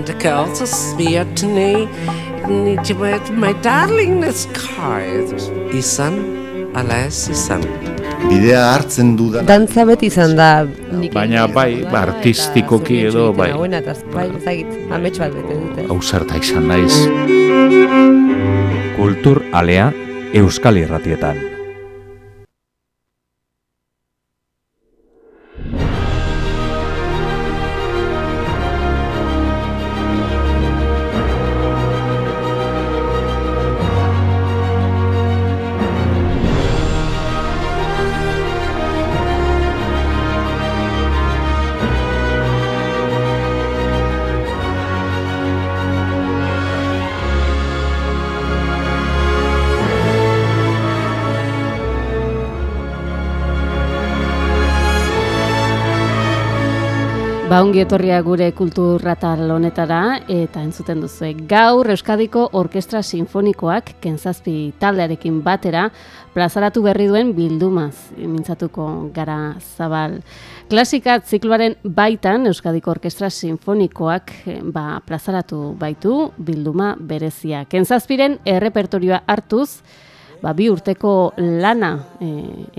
and the girls are swear to me. My darling this car. Izan, ala ez izan. Bidea hartzen dudan. Dantza beti izan da. Baina bai, ba, artistikoki edo, bai. Hauena, eta bai, ezagit, amets bat bete dute. Hausarta izan naiz. Kultur alea Euskal Irratietan. Ba, ongi etorria gure kulturratal honetara eta entzuten duzu. Gaur Euskadiko Orkestra Sinfonikoak kentzazpi taldearekin batera plazaratu berri duen bildumaz mintzatuko gara zabal. Klasika zikloaren baitan Euskadiko Orkestra Sinfonikoak eh, ba, plazaratu baitu bilduma berezia. Kentzazpiren errepertorioa hartuz, ba, bi urteko lana e,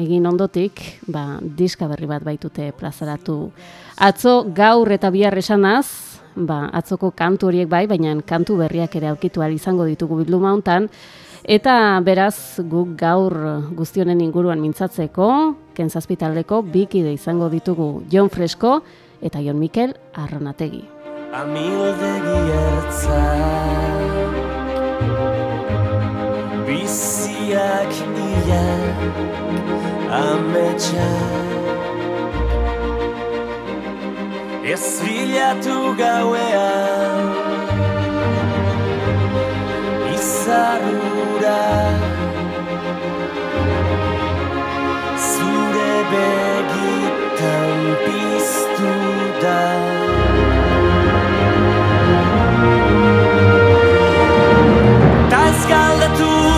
egin ondotik, ba, diska berri bat baitute plazaratu. Atzo gaur eta bihar esanaz, ba, atzoko kantu horiek bai, baina kantu berriak ere aurkitu izango ditugu bilduma hontan, eta beraz guk gaur guztionen inguruan mintzatzeko, kentzazpitaldeko bikide izango ditugu Jon Fresko eta Jon Mikel Arronategi. Amildegi ertza Biziak nila Ametsa Ez bilatu gauean Izarrura. Zure begitan piztu da. Ta ez galdetu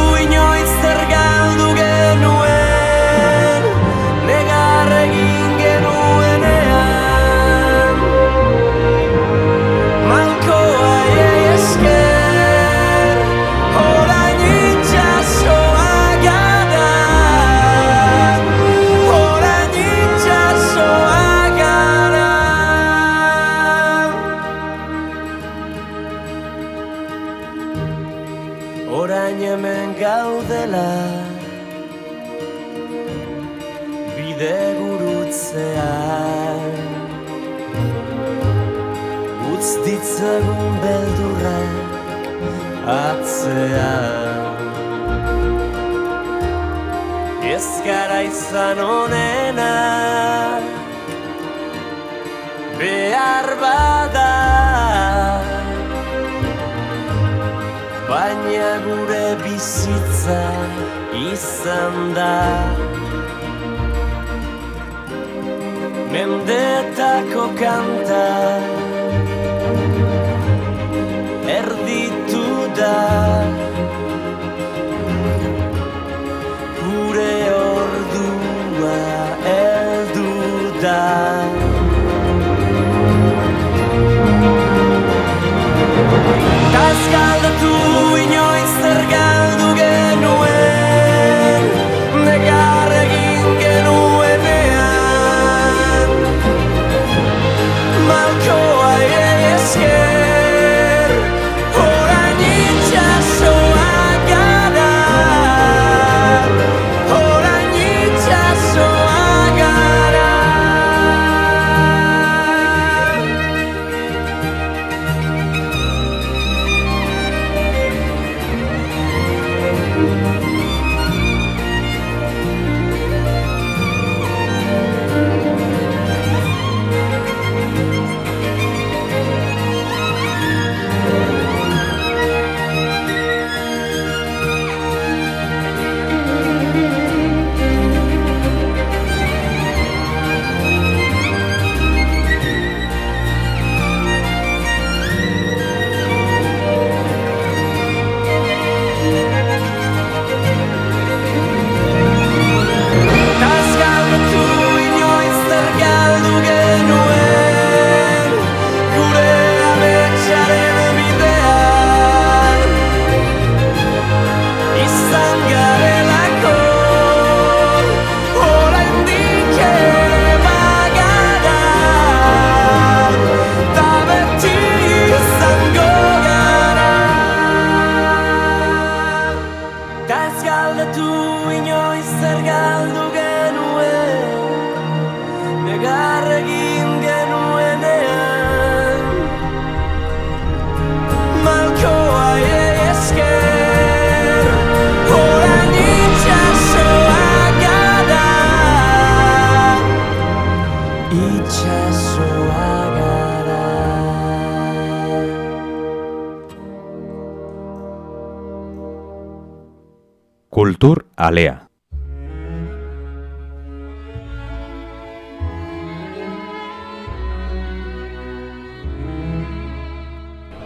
Mendetako kanta. Erditu da. Gure ordua eldu da. Tas galdatu inoiz zer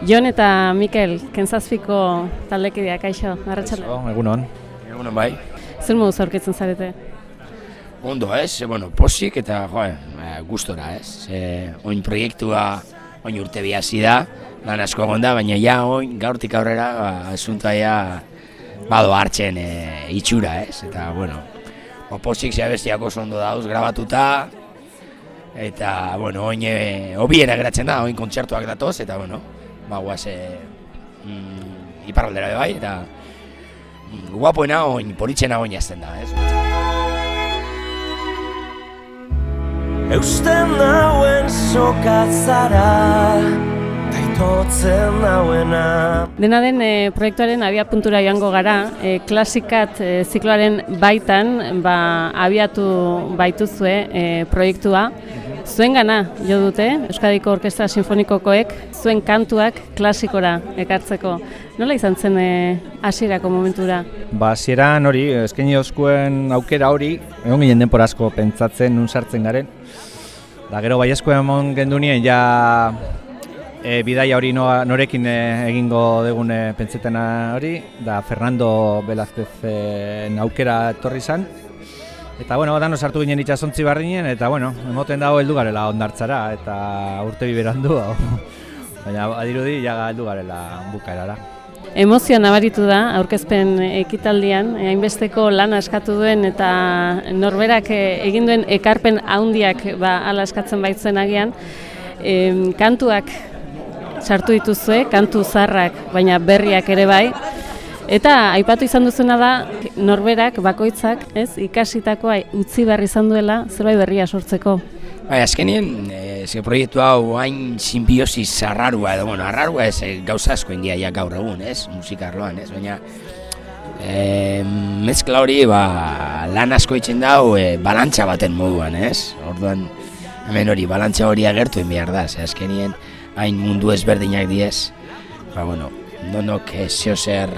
Jon eta Mikel, kentzazpiko taldekideak, kaixo, arratsalde. egunon. Egunon bai. Zer moduz aurkitzen zarete? Ondo ez, e, bueno, posik eta jo, e, gustora ez. E, oin proiektua, oin urte bi hasi da, lan asko egon da, baina ja oin gaurtik aurrera ba, asuntoa ja bado hartzen e, itxura ez. Eta bueno, ba, posik zea bestiak oso ondo dauz, grabatuta, eta bueno, oin e, obiera geratzen da, oin kontzertuak datoz, eta bueno, ba guaz e, mm, iparraldera bai, eta mm, guapoena oin, politzena oin jazten da, ez? Eusten nauen sokatzara Taitotzen nauena Dena den e, proiektuaren abiapuntura joango gara, e, klasikat e, zikloaren baitan ba, abiatu baituzue e, proiektua. Zuen gana jo dute, Euskadiko Orkestra Sinfonikokoek, zuen kantuak klasikora ekartzeko. Nola izan zen e, hasierako momentura? Ba, zieran hori, eskaini oskuen aukera hori, egon ginen denpora asko pentsatzen, nun sartzen garen. Da gero baiezko emon gendunien, ja e, bidaia hori noa, norekin e, egingo degun e, pentsetena hori, da Fernando Velázquezen aukera etorri zan. Eta bueno, dano sartu ginen itxasontzi barrinen, eta bueno, emoten dago heldu garela ondartzara, eta urte biberandu, baina adirudi ja heldu garela bukaerara. Emozio nabaritu da aurkezpen ekitaldian, hainbesteko lan askatu duen eta norberak eh, egin duen ekarpen handiak ba hala eskatzen baitzen agian. Em, kantuak sartu dituzue, kantu zarrak, baina berriak ere bai. Eta aipatu izan duzuna da norberak bakoitzak, ez, ikasitakoa utzi behar izan duela zerbait berria sortzeko. Bai, azkenien, e, ze proiektu hau hain simbiosis arrarua edo, bueno, arrarua ez e, gauza asko india ja gaur egun, ez, musika arloan, ez, baina e, mezkla hori, ba, lan asko itzen dau, e, balantza baten moduan, ez, orduan, hemen hori, balantza hori agertu behar da, ze azkenien, hain mundu ezberdinak diez, ba, bueno, nonok e, zeo zer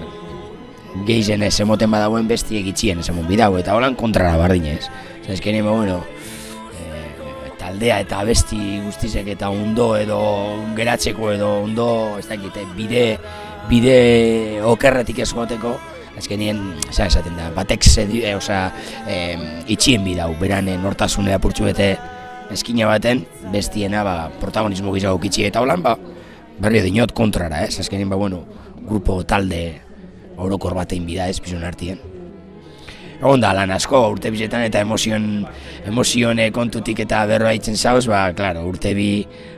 geizen ez emoten badagoen besti egitzien ez bidau, eta holan kontrara bardinez. Ze azkenien, ba, bueno, e, taldea eta besti guztizek eta ondo edo geratzeko edo ondo, ez dakit, eh, bide, bide okerretik esgoteko, azkenien, za esaten da, batek zedi, e, oza, e, itxien bidau, beran nortasune apurtxu bete eskina baten, bestiena, ba, protagonismo gizagok itxi eta holan, ba, berri dinot kontrara, ez, azkenien, ba, bueno, grupo talde orokor batein bida ez, bizun artien. Egon da, lan asko, urte bizetan eta emozion, emozione kontutik eta berroa itzen zauz, ba, klaro, urte bi,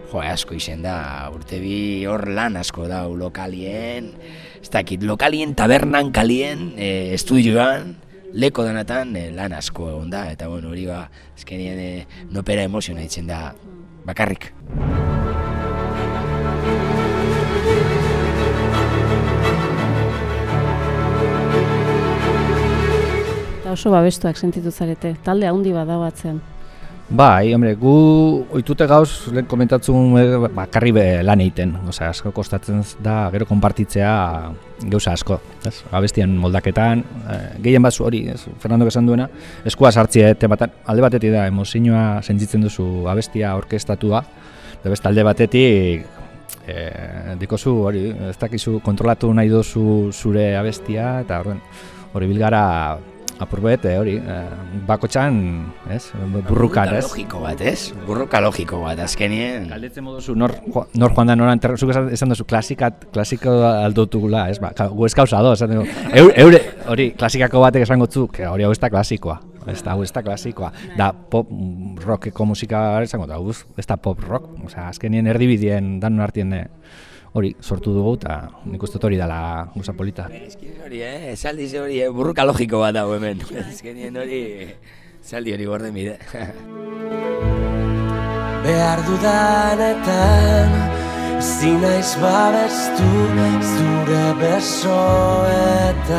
jo, asko izen da, urte bi hor lan asko da, lokalien, ez dakit, lokalien, tabernan, kalien, e, estudioan, leko danatan e, lan asko egon da, eta bueno, hori ba, ezkenien e, nopera emoziona itzen da, bakarrik. Oso babestuak sentitu zarete, talde handi bat dago atzean. Bai, hombre, gu oitute gauz, lehen komentatzen eh, bakarri lan egiten. Osea, asko kostatzen da, gero konpartitzea gauza asko. Ez? Abestien moldaketan, eh, gehien batzu hori, ez? Fernando esan duena, eskua sartzea tematan, alde batetik da, emozioa sentitzen duzu abestia orkestatua, da beste alde batetik, eh, dikozu hori, ez dakizu kontrolatu nahi duzu zure abestia, eta horren, hori bilgara apurbet, eh, hori, eh, bakotxan, ez, burrukan, ez? logiko bat, ez? Burruka logiko bat, azkenien. Galdetzen moduzu, nor, nor joan da noran, zuk esan, esan duzu, klasikat, klasiko aldotugula, ez, ba, gu ez gauza do, esan dugu, eure, hori, klasikako batek esango zu, que hori hau ez da klasikoa, ez da, hau ez da klasikoa, da pop rockeko musika esango da, ez da pop rock, osea, azkenien erdibidien dan artien eh, hori sortu dugu, eta nik uste hori dela guza polita. Ezkien hori, eh? Esaldi ze hori, eh? Burruka logiko bat dago hemen. Ezkenien hori, esaldi hori gorde mide. Behar dudanetan Ezin naiz babestu Zure besoetan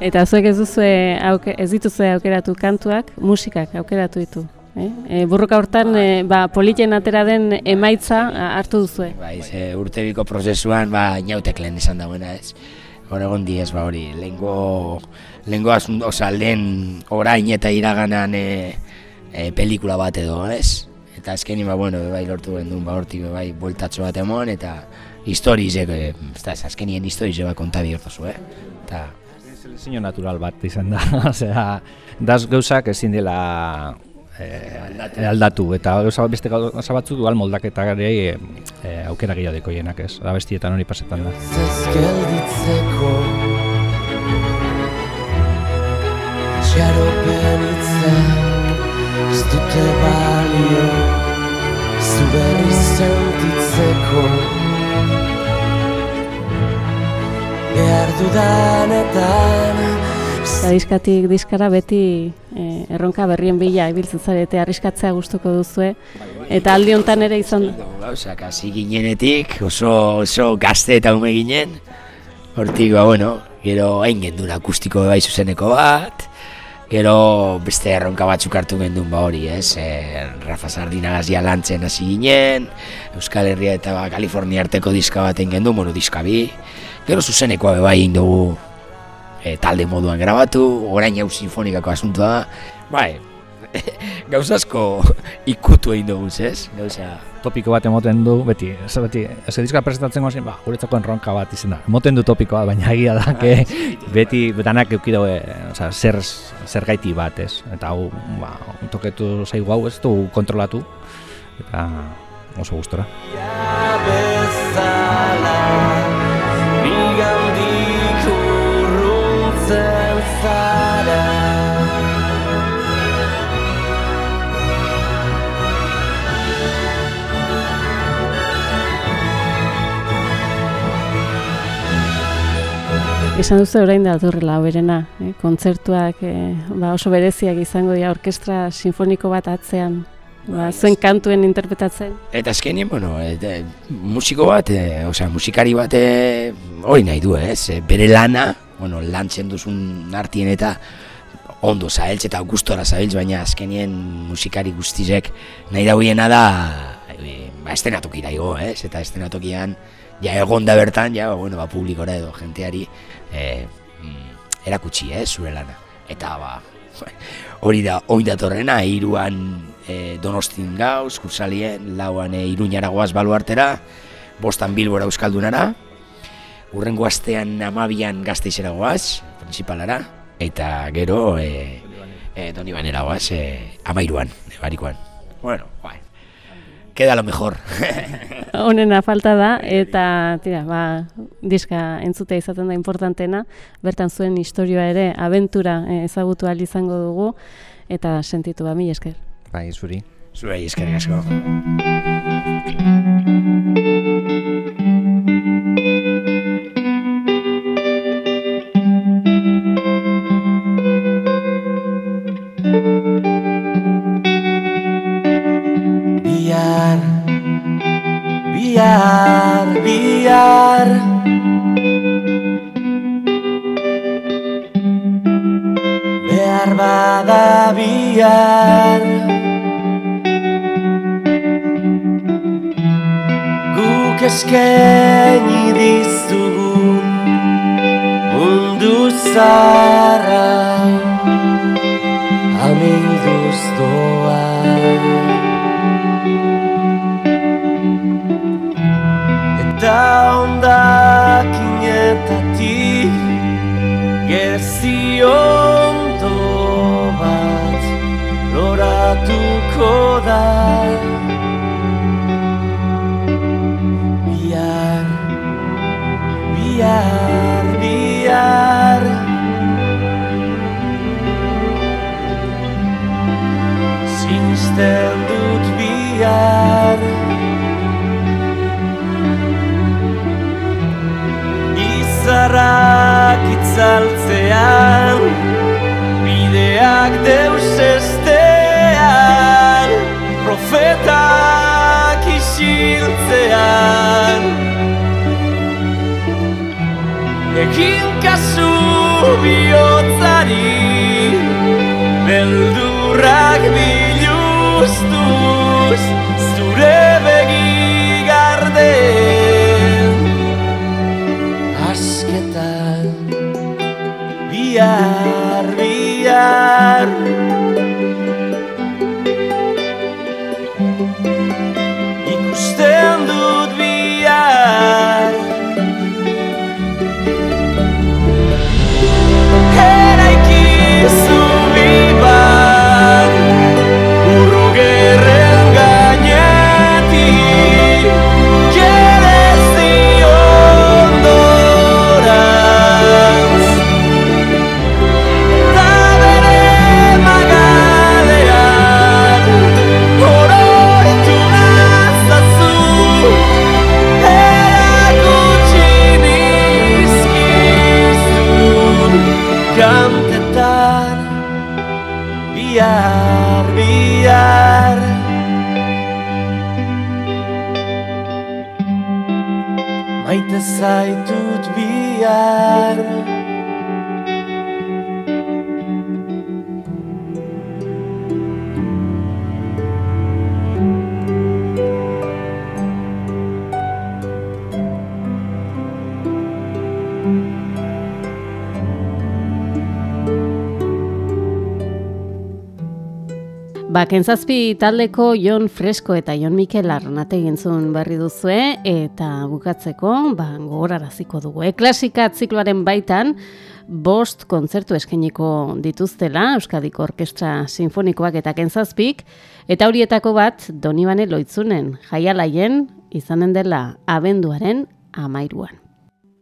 Eta zuek ez duzue auke, ez dituzue aukeratu kantuak, musikak aukeratu ditu. Eh? E, burruka hortan e, ba, politen atera den emaitza hartu duzue. bai, ze urtebiko prozesuan, ba, inautek lehen esan dagoena, ez? hor egon diez, ba hori, lehengo, lehengo asun, oza, lehen orain eta iraganan e, e, pelikula bat edo, ez? Eta azkenin, ba, bueno, bai lortu gendun, ba, hortik, bai, bueltatxo bat emon, eta historizek, e, ez da, azkenien historizek bat konta bihurtu eh? Eta, Selezio natural bat izan da, osea, daz gauzak ezin dela eh, aldatu, eta gauza beste gauza batzu dual moldaketa gare eh, eh, aukera gehiago deko jenak ez, abestietan hori pasetan da. Ez gelditzeko Txaropen hitzak ez dute balio Zu berri sentitzeko Behar dudanetan Eta diskatik diskara beti eh, erronka berrien bila ibiltzen zarete arriskatzea gustuko duzue. Eta aldi hontan ere izan gauzak, hasi ginenetik, oso, oso gazte eta ume ginen, hortik, ba, bueno, gero hain gendun akustiko bai zuzeneko bat, gero beste erronka batzuk hartu gendun ba hori, ez, e, Rafa Sardinagaz ja lantzen hasi ginen, Euskal Herria eta ba, Kalifornia arteko diska bat egin gendun, bueno, diska bi, gero zuzenekoa bai egin dugu e, talde moduan grabatu, orain hau sinfonikako asuntua da, bai, gauza asko ikutu egin dugu, ez? Gauza, Topiko bat emoten du, beti, ez beti, ez diska presentatzen gozen, ba, guretzako enronka bat izan da. Emoten du topikoa, baina egia da, ke, beti, betanak eukide, e, oza, zer, zer gaiti bat, ez? Eta hau, ba, toketu zaigu hau, ez du kontrolatu, eta oso gustora. Ja bezala Esan duzu orain da datorrela berena, eh? kontzertuak eh, ba oso bereziak izango dira orkestra sinfoniko bat atzean. Ba, zuen kantuen interpretatzen. Eta azkenien, bueno, et, musiko bat, e, osea, musikari bat e, hori nahi du, ez? E, bere lana, bueno, lantzen duzun artien eta ondo zaheltz eta gustora zaheltz, baina azkenien musikari guztizek nahi dauiena da e, ba, estenatokira igo, ez? Eta estenatokian, ja egon da bertan, ja, bueno, ba, publikora edo jenteari e, mm, erakutsi, ez, zure lana. Eta, ba, hori da, hori datorrena, hiruan e, donostin gauz, kursalien, lauan e, iruñara goaz baluartera, bostan bilbora euskaldunara, urrengo astean amabian gazteizera goaz, principalara, eta gero e, e, doni banera goaz, e, amairuan, barikoan. Bueno, bai, queda lo mejor. Honena falta da eta tira, ba, diska entzutea izaten da importantena, bertan zuen historioa ere abentura eh, ezagutu ahal izango dugu eta sentitu ba mila esker. Bai, zuri. Zuei eskerrik asko. Eskaini dizugu Mundu zara goizean Egin kasu bihotzari Beldurrak biluztuz Zure begi garde Asketan Bihar, bihar, bihar Kentzazpi taldeko Jon Fresko eta Jon Mikel Arnate gintzun berri duzue, eta bukatzeko, ba, gogoraraziko dugu. E, klasika zikloaren baitan, bost kontzertu eskainiko dituztela, Euskadiko Orkestra Sinfonikoak eta kentzazpik, eta horietako bat, Donibane Loitzunen, jaialaien, izanen dela abenduaren amairuan.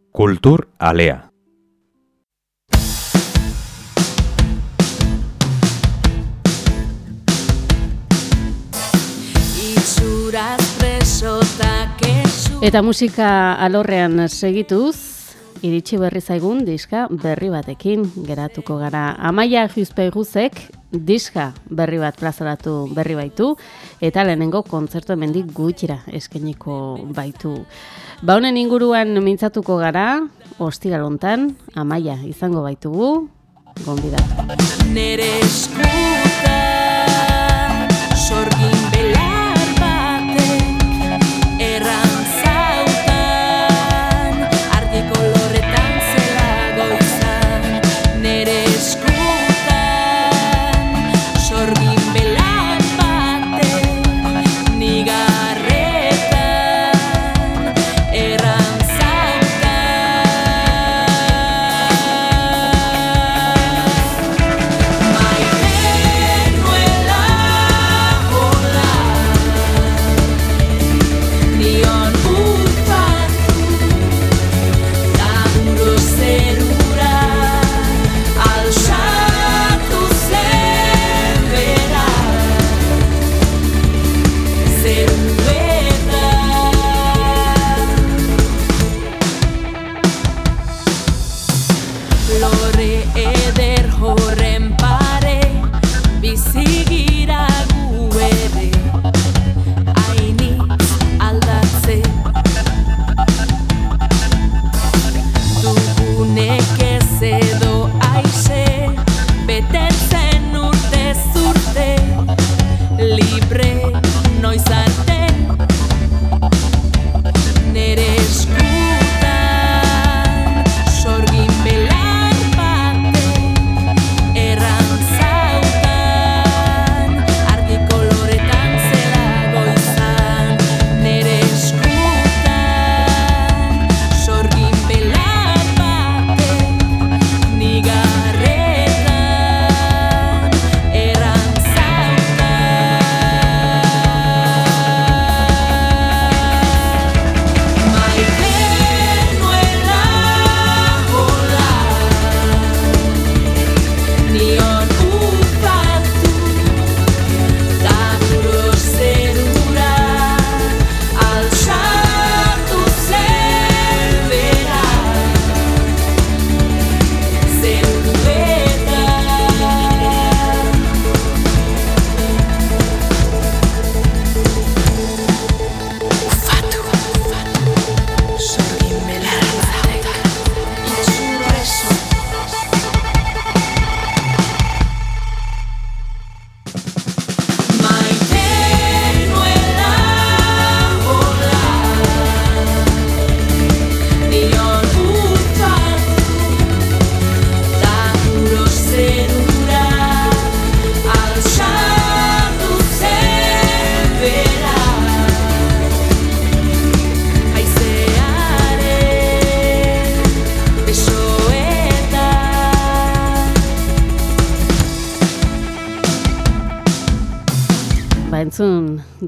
Kultur alea. Eta musika alorrean segituz, iritsi berri zaigun diska berri batekin geratuko gara. Amaia Juzpeguzek diska berri bat plazaratu berri baitu, eta lehenengo kontzertu hemendik gutxira eskeniko baitu. Ba honen inguruan mintzatuko gara, ostira lontan, Amaia izango baitugu, gonbidatu. Nere eskuta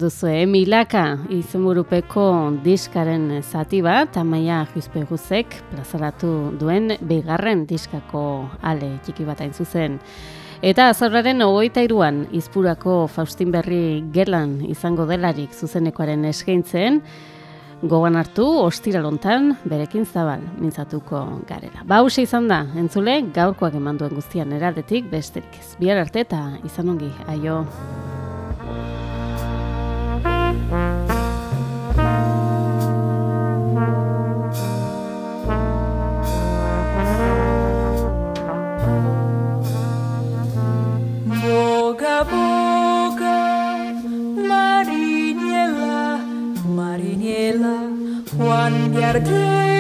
duzu, eh? Milaka izenburupeko diskaren zati bat, amaia Juzpeguzek plazaratu duen bigarren diskako ale txiki bat hain zuzen. Eta azarraren ogoita iruan, izpurako Faustin Berri gelan izango delarik zuzenekoaren eskaintzen, gogan hartu, ostiralontan, berekin zabal, mintzatuko garela. Ba, hause izan da, entzule, gaurkoak eman duen guztian eraldetik, besterik ez. Bihar arte eta izan ongi, aio. gotta clear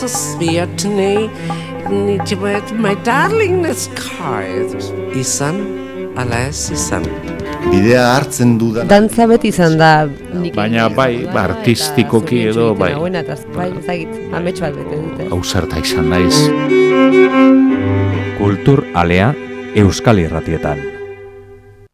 girls are sweet to me. Niet met my darlingness kite. Izan, ala ez izan. Bidea hartzen dudan Dantza beti izan da nik Baina bai, ba, artistikoki edo, bai. Buena, eta bai, ezagit, amets bat bete dute. Ausarta izan naiz. Kultur alea Euskal Irratietan.